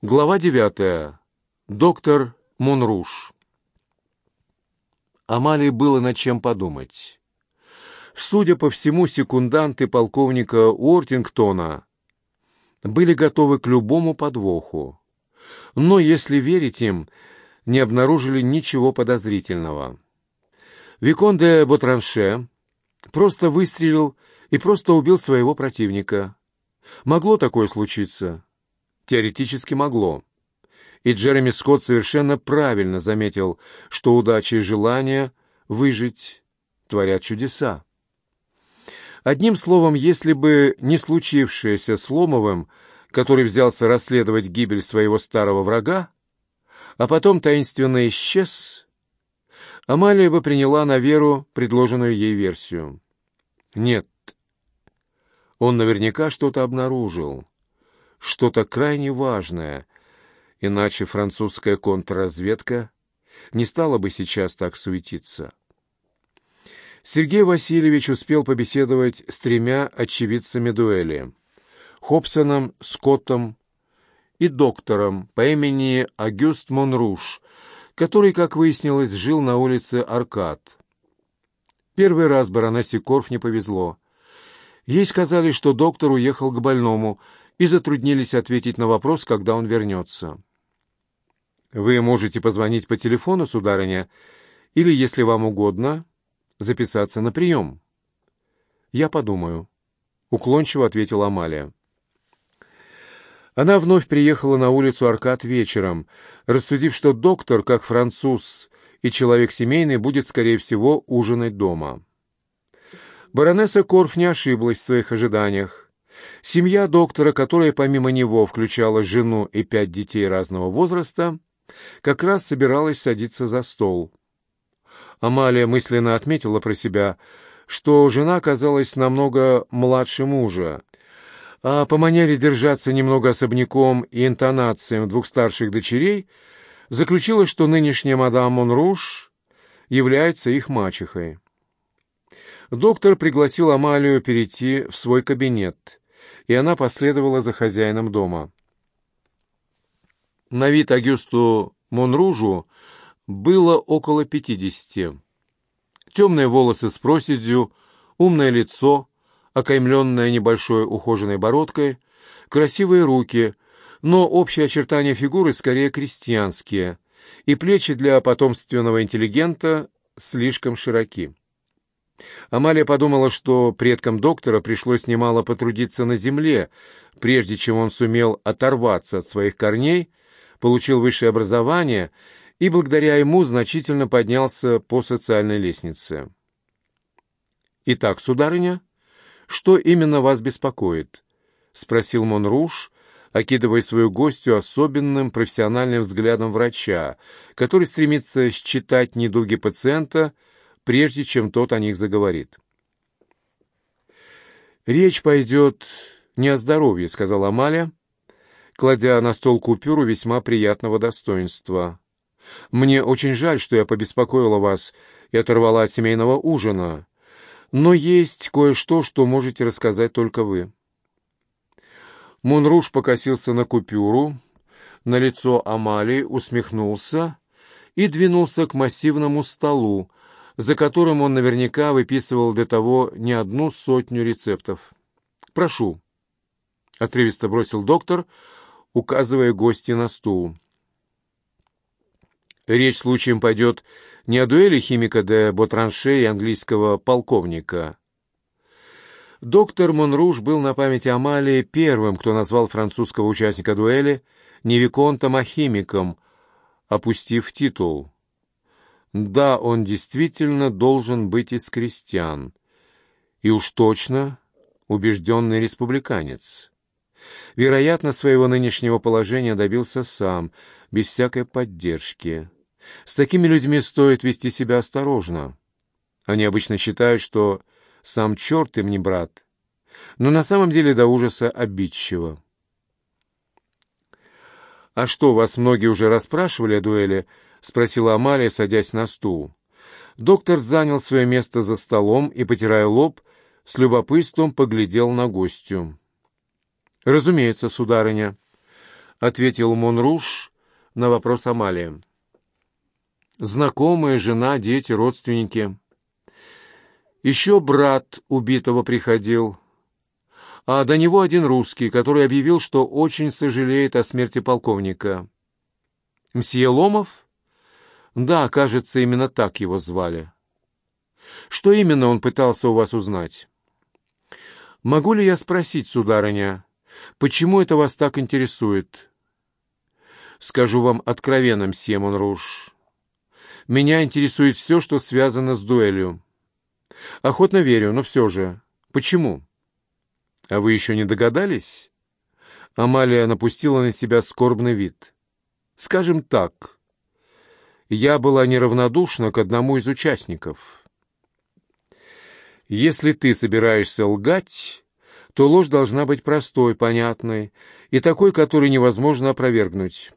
Глава девятая. Доктор Монруш. Амалии было над чем подумать. Судя по всему, секунданты полковника Уортингтона были готовы к любому подвоху. Но, если верить им, не обнаружили ничего подозрительного. Викон де Ботранше просто выстрелил и просто убил своего противника. Могло такое случиться? Теоретически могло. И Джереми Скотт совершенно правильно заметил, что удача и желание выжить творят чудеса. Одним словом, если бы не случившееся с Ломовым, который взялся расследовать гибель своего старого врага, а потом таинственно исчез, Амалия бы приняла на веру предложенную ей версию. Нет, он наверняка что-то обнаружил что-то крайне важное, иначе французская контрразведка не стала бы сейчас так суетиться. Сергей Васильевич успел побеседовать с тремя очевидцами дуэли — Хобсоном, Скоттом и доктором по имени Агюст Монруш, который, как выяснилось, жил на улице Аркад. Первый раз баронессе Корф не повезло. Ей сказали, что доктор уехал к больному — и затруднились ответить на вопрос, когда он вернется. «Вы можете позвонить по телефону, сударыня, или, если вам угодно, записаться на прием». «Я подумаю», — уклончиво ответила Амалия. Она вновь приехала на улицу Аркад вечером, рассудив, что доктор, как француз и человек семейный, будет, скорее всего, ужинать дома. Баронесса Корф не ошиблась в своих ожиданиях. Семья доктора, которая помимо него включала жену и пять детей разного возраста, как раз собиралась садиться за стол. Амалия мысленно отметила про себя, что жена оказалась намного младше мужа, а по манере держаться немного особняком и интонациям двух старших дочерей заключила, что нынешняя мадам Монруш является их мачехой. Доктор пригласил Амалию перейти в свой кабинет, и она последовала за хозяином дома. На вид Агюсту Монружу было около пятидесяти. Темные волосы с проседью, умное лицо, окаймленное небольшой ухоженной бородкой, красивые руки, но общие очертания фигуры скорее крестьянские, и плечи для потомственного интеллигента слишком широки. Амалия подумала, что предкам доктора пришлось немало потрудиться на земле, прежде чем он сумел оторваться от своих корней, получил высшее образование и благодаря ему значительно поднялся по социальной лестнице. «Итак, сударыня, что именно вас беспокоит?» — спросил Монруш, окидывая свою гостью особенным профессиональным взглядом врача, который стремится считать недуги пациента — прежде чем тот о них заговорит. «Речь пойдет не о здоровье», — сказала Амалия, кладя на стол купюру весьма приятного достоинства. «Мне очень жаль, что я побеспокоила вас и оторвала от семейного ужина, но есть кое-что, что можете рассказать только вы». Монруш покосился на купюру, на лицо Амалии усмехнулся и двинулся к массивному столу, за которым он наверняка выписывал до того не одну сотню рецептов. «Прошу», — отрывисто бросил доктор, указывая гости на стул. Речь случаем пойдет не о дуэли химика де Ботранше и английского полковника. Доктор Монруш был на памяти Амалии первым, кто назвал французского участника дуэли не виконтом, а химиком, опустив титул. Да, он действительно должен быть из крестьян. И уж точно убежденный республиканец. Вероятно, своего нынешнего положения добился сам, без всякой поддержки. С такими людьми стоит вести себя осторожно. Они обычно считают, что сам черт им не брат, но на самом деле до ужаса обидчиво. «А что, вас многие уже расспрашивали о дуэли?» — спросила Амалия, садясь на стул. Доктор занял свое место за столом и, потирая лоб, с любопытством поглядел на гостю. «Разумеется, сударыня. — ответил Монруш на вопрос Амалии. «Знакомые, жена, дети, родственники. Еще брат убитого приходил, а до него один русский, который объявил, что очень сожалеет о смерти полковника. Мсье Ломов? Да, кажется, именно так его звали. Что именно он пытался у вас узнать? Могу ли я спросить, сударыня, почему это вас так интересует?» Скажу вам откровенно, мсье Монруш. Меня интересует все, что связано с дуэлью. Охотно верю, но все же. Почему? А вы еще не догадались? Амалия напустила на себя скорбный вид. Скажем так, я была неравнодушна к одному из участников. Если ты собираешься лгать, то ложь должна быть простой, понятной и такой, которую невозможно опровергнуть.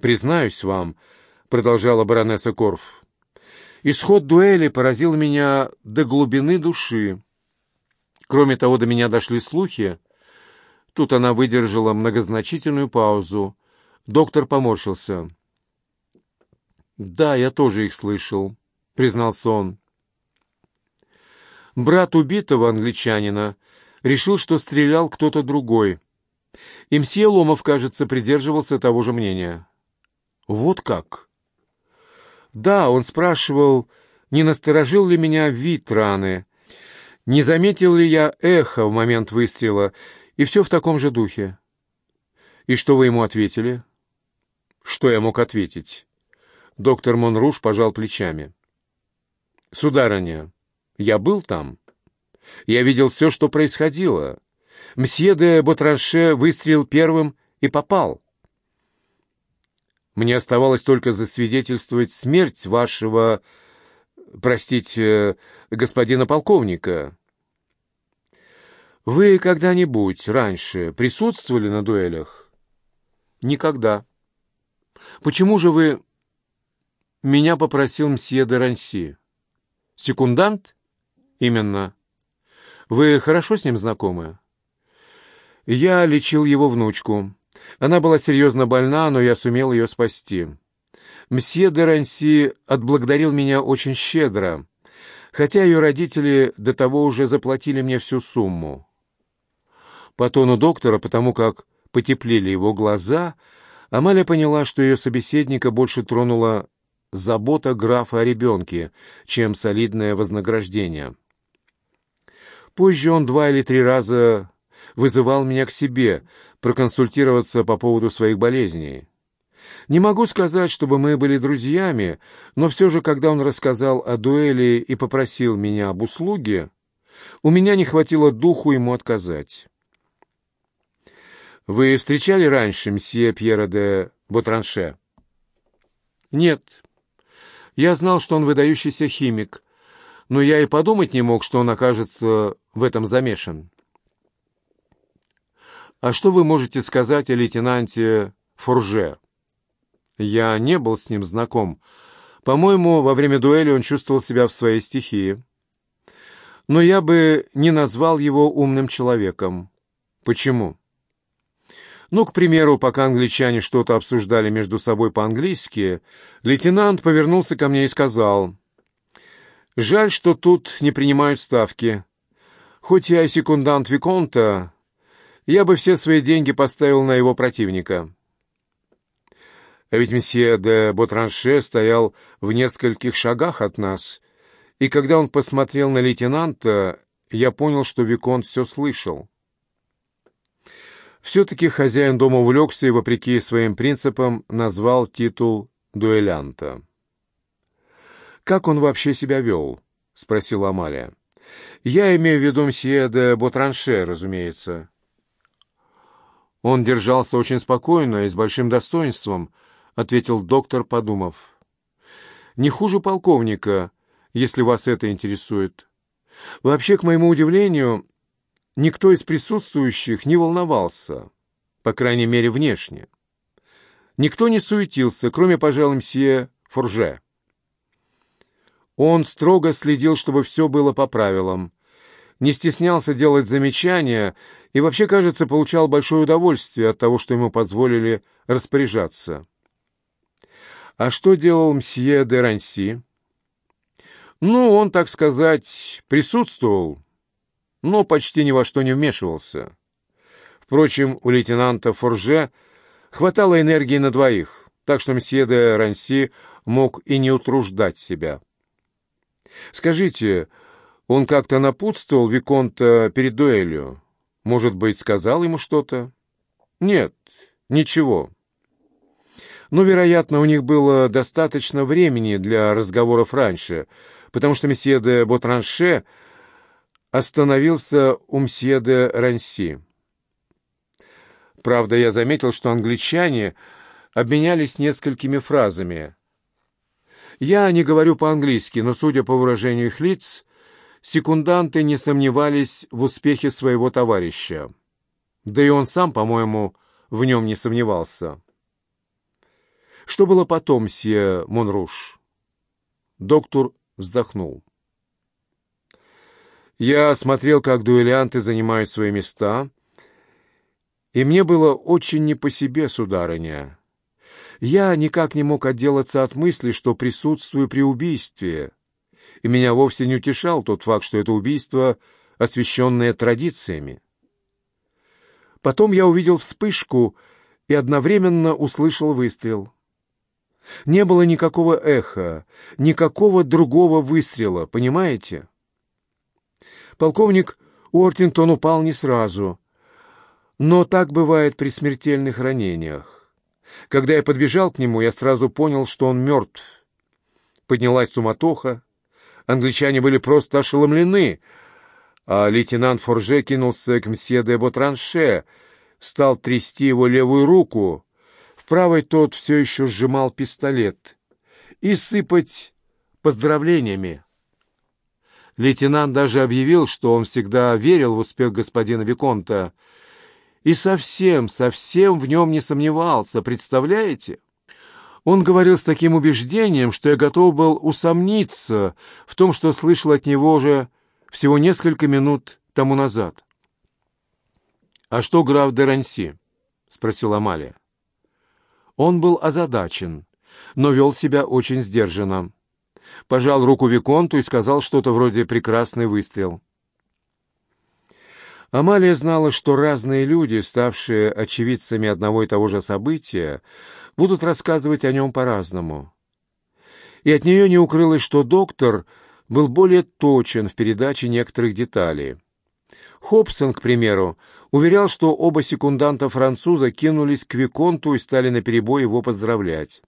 «Признаюсь вам», — продолжала баронесса Корф, — «исход дуэли поразил меня до глубины души. Кроме того, до меня дошли слухи». Тут она выдержала многозначительную паузу. Доктор поморщился. «Да, я тоже их слышал», — признался он. Брат убитого англичанина решил, что стрелял кто-то другой. И мсье Ломов, кажется, придерживался того же мнения. Вот как? Да, он спрашивал, не насторожил ли меня вид раны, не заметил ли я эхо в момент выстрела, и все в таком же духе. И что вы ему ответили? Что я мог ответить? Доктор Монруш пожал плечами. Сударыня, я был там. Я видел все, что происходило. Мсье де Ботранше выстрелил первым и попал. Мне оставалось только засвидетельствовать смерть вашего, простите, господина полковника. Вы когда-нибудь раньше присутствовали на дуэлях? Никогда. Почему же вы... Меня попросил мсье де Ранси. Секундант? Именно. Вы хорошо с ним знакомы? Я лечил его внучку. Она была серьезно больна, но я сумел ее спасти. Мсье де Ранси отблагодарил меня очень щедро, хотя ее родители до того уже заплатили мне всю сумму. По тону доктора, потому как потеплели его глаза, Амалия поняла, что ее собеседника больше тронула забота графа о ребенке, чем солидное вознаграждение. Позже он два или три раза вызывал меня к себе, проконсультироваться по поводу своих болезней. Не могу сказать, чтобы мы были друзьями, но все же, когда он рассказал о дуэли и попросил меня об услуге, у меня не хватило духу ему отказать. «Вы встречали раньше мсье Пьера де Ботранше?» «Нет. Я знал, что он выдающийся химик, но я и подумать не мог, что он окажется в этом замешан». «А что вы можете сказать о лейтенанте Фурже?» «Я не был с ним знаком. По-моему, во время дуэли он чувствовал себя в своей стихии. Но я бы не назвал его умным человеком. Почему?» Ну, к примеру, пока англичане что-то обсуждали между собой по-английски, лейтенант повернулся ко мне и сказал, «Жаль, что тут не принимают ставки. Хоть я и секундант Виконта, я бы все свои деньги поставил на его противника. А ведь месье де Ботранше стоял в нескольких шагах от нас, и когда он посмотрел на лейтенанта, я понял, что Виконт все слышал. Все-таки хозяин дома увлекся и, вопреки своим принципам, назвал титул дуэлянта. «Как он вообще себя вел?» — спросила Амалия. «Я имею в виду мсье де Ботранше, разумеется». «Он держался очень спокойно и с большим достоинством», — ответил доктор, подумав. «Не хуже полковника, если вас это интересует. Вообще, к моему удивлению, никто из присутствующих не волновался, по крайней мере, внешне. Никто не суетился, кроме, пожалуй, мсье Фурже. Он строго следил, чтобы все было по правилам, не стеснялся делать замечания и вообще, кажется, получал большое удовольствие от того, что ему позволили распоряжаться. А что делал мсье де Ранси? Ну, он, так сказать, присутствовал, но почти ни во что не вмешивался. Впрочем, у лейтенанта Форже хватало энергии на двоих, так что мсье де Ранси мог и не утруждать себя. Скажите, он как-то напутствовал Виконта перед дуэлью? Может быть, сказал ему что-то? Нет, ничего. Но, вероятно, у них было достаточно времени для разговоров раньше, потому что месье де Ботранше остановился у мсье Ранси. Правда, я заметил, что англичане обменялись несколькими фразами. Я не говорю по-английски, но, судя по выражению их лиц, секунданты не сомневались в успехе своего товарища. Да и он сам, по-моему, в нем не сомневался. Что было потом, сье Монруш? Доктор вздохнул. Я смотрел, как дуэлянты занимают свои места, и мне было очень не по себе, сударыня. Я никак не мог отделаться от мысли, что присутствую при убийстве, и меня вовсе не утешал тот факт, что это убийство, освященное традициями. Потом я увидел вспышку и одновременно услышал выстрел. Не было никакого эха, никакого другого выстрела, понимаете? Полковник Уортингтон упал не сразу, но так бывает при смертельных ранениях. Когда я подбежал к нему, я сразу понял, что он мертв. Поднялась суматоха, англичане были просто ошеломлены, а лейтенант Форже кинулся к мсье де Ботранше, стал трясти его левую руку, в правой тот все еще сжимал пистолет, и сыпать поздравлениями. Лейтенант даже объявил, что он всегда верил в успех господина Виконта, и совсем, совсем в нем не сомневался, представляете? Он говорил с таким убеждением, что я готов был усомниться в том, что слышал от него уже всего несколько минут тому назад. «А что граф де Ранси?» — спросила Амалия. Он был озадачен, но вел себя очень сдержанно. Пожал руку Виконту и сказал что-то вроде «прекрасный выстрел». Амалия знала, что разные люди, ставшие очевидцами одного и того же события, будут рассказывать о нем по-разному. И от нее не укрылось, что доктор был более точен в передаче некоторых деталей. Хобсон, к примеру, уверял, что оба секунданта француза кинулись к Виконту и стали наперебой его поздравлять.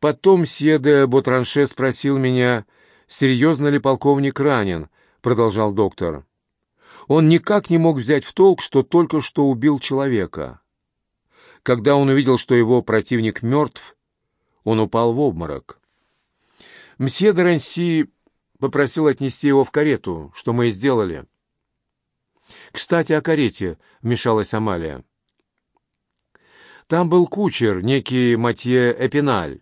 Потом Седе Ботранше спросил меня, серьезно ли полковник ранен, продолжал доктор. Он никак не мог взять в толк, что только что убил человека. Когда он увидел, что его противник мертв, он упал в обморок. Мсье де попросил отнести его в карету, что мы и сделали. «Кстати, о карете», — вмешалась Амалия. «Там был кучер, некий Матье Эпиналь.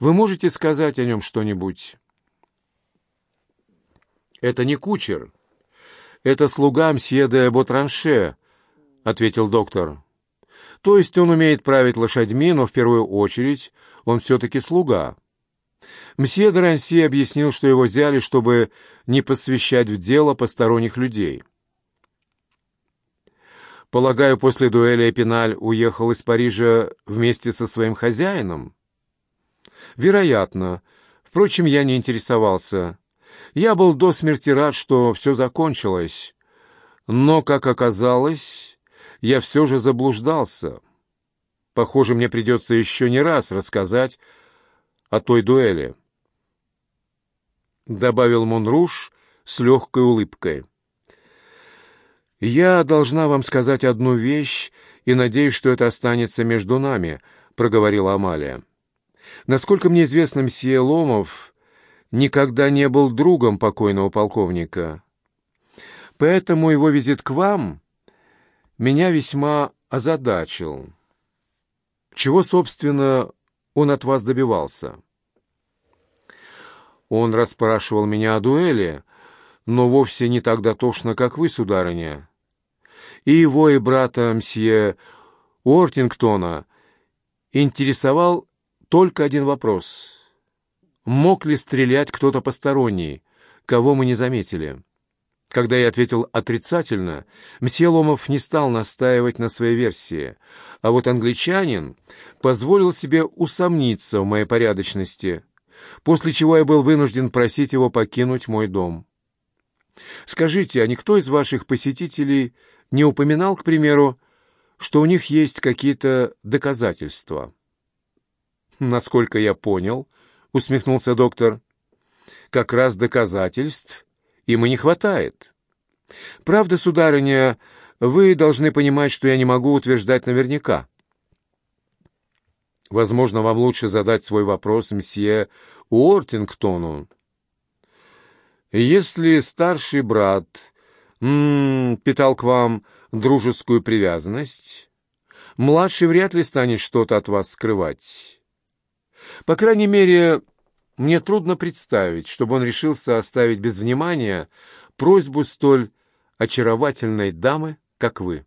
Вы можете сказать о нем что-нибудь?» «Это не кучер. Это слуга мсье де Ботранше», — ответил доктор. То есть он умеет править лошадьми, но в первую очередь он все-таки слуга. Мсье Дранси объяснил, что его взяли, чтобы не посвящать в дело посторонних людей. Полагаю, после дуэли Эпиналь уехал из Парижа вместе со своим хозяином? Вероятно. Впрочем, я не интересовался. Я был до смерти рад, что все закончилось. Но, как оказалось, я все же заблуждался. Похоже, мне придется еще не раз рассказать о той дуэли. Добавил Монруш с легкой улыбкой. «Я должна вам сказать одну вещь, и надеюсь, что это останется между нами», — проговорила Амалия. «Насколько мне известно, мсье Ломов никогда не был другом покойного полковника. Поэтому его визит к вам меня весьма озадачил. Чего, собственно, он от вас добивался? Он расспрашивал меня о дуэли, но вовсе не так дотошно, как вы, сударыня. И его, и брата мсье Уортингтона интересовал только один вопрос. Мог ли стрелять кто-то посторонний, кого мы не заметили? Когда я ответил отрицательно, мсье Ломов не стал настаивать на своей версии, а вот англичанин позволил себе усомниться в моей порядочности, после чего я был вынужден просить его покинуть мой дом. Скажите, а никто из ваших посетителей не упоминал, к примеру, что у них есть какие-то доказательства? Насколько я понял, усмехнулся доктор, как раз доказательств им и не хватает. Правда, сударыня, вы должны понимать, что я не могу утверждать наверняка. Возможно, вам лучше задать свой вопрос мсье Уортингтону. Если старший брат м -м, питал к вам дружескую привязанность, младший вряд ли станет что-то от вас скрывать. По крайней мере, мне трудно представить, чтобы он решился оставить без внимания просьбу столь очаровательной дамы, как вы.